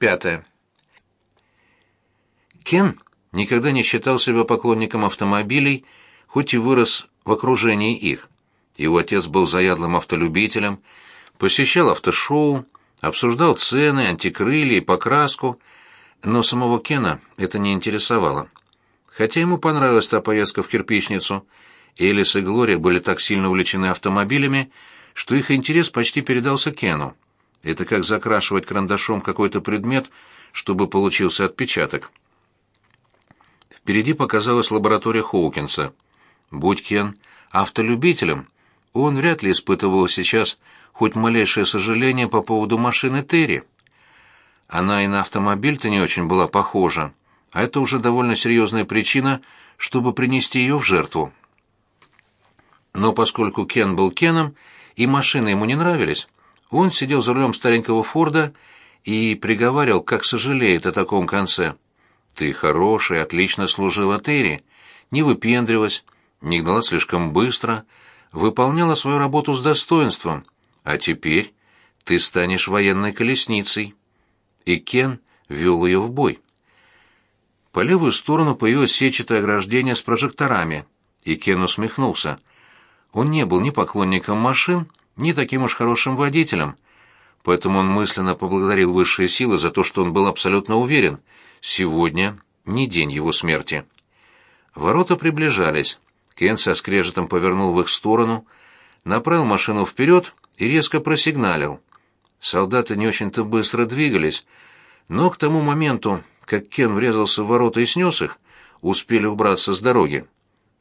Пятое. Кен никогда не считал себя поклонником автомобилей, хоть и вырос в окружении их. Его отец был заядлым автолюбителем, посещал автошоу, обсуждал цены, антикрылья и покраску, но самого Кена это не интересовало. Хотя ему понравилась та поездка в кирпичницу, Элис и Глория были так сильно увлечены автомобилями, что их интерес почти передался Кену. Это как закрашивать карандашом какой-то предмет, чтобы получился отпечаток. Впереди показалась лаборатория Хоукинса. Будь Кен автолюбителем, он вряд ли испытывал сейчас хоть малейшее сожаление по поводу машины Терри. Она и на автомобиль-то не очень была похожа, а это уже довольно серьезная причина, чтобы принести ее в жертву. Но поскольку Кен был Кеном, и машины ему не нравились, он сидел за рулем старенького Форда и приговаривал, как сожалеет о таком конце. «Ты хороший, отлично служила Терри, не выпендривалась, не гнала слишком быстро, выполняла свою работу с достоинством, а теперь ты станешь военной колесницей». И Кен вел ее в бой. По левую сторону появилось сетчатое ограждение с прожекторами, и Кен усмехнулся. Он не был ни поклонником машин, ни таким уж хорошим водителем, поэтому он мысленно поблагодарил высшие силы за то, что он был абсолютно уверен, сегодня не день его смерти. Ворота приближались. Кен со скрежетом повернул в их сторону, направил машину вперед и резко просигналил. Солдаты не очень-то быстро двигались, но к тому моменту, как Кен врезался в ворота и снес их, успели убраться с дороги.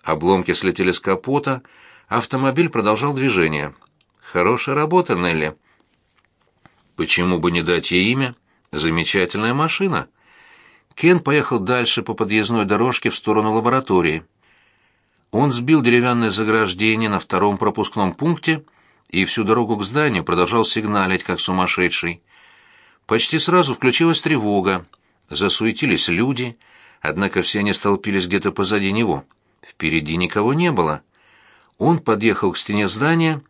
Обломки слетели с капота, автомобиль продолжал движение. Хорошая работа, Нелли. Почему бы не дать ей имя? Замечательная машина. Кен поехал дальше по подъездной дорожке в сторону лаборатории. Он сбил деревянное заграждение на втором пропускном пункте и всю дорогу к зданию продолжал сигналить, как сумасшедший. Почти сразу включилась тревога, засуетились люди, однако все они столпились где-то позади него. Впереди никого не было. Он подъехал к стене здания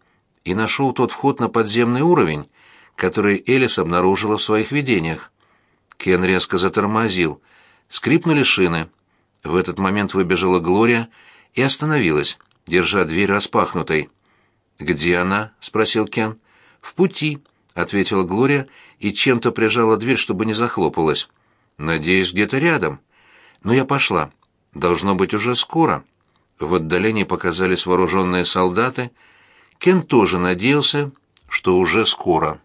и нашел тот вход на подземный уровень, который Элис обнаружила в своих видениях. Кен резко затормозил. Скрипнули шины. В этот момент выбежала Глория и остановилась, держа дверь распахнутой. «Где она?» — спросил Кен. «В пути», — ответила Глория и чем-то прижала дверь, чтобы не захлопалась. «Надеюсь, где-то рядом. Но я пошла. Должно быть уже скоро». В отдалении показались вооруженные солдаты. Кен тоже надеялся, что уже скоро.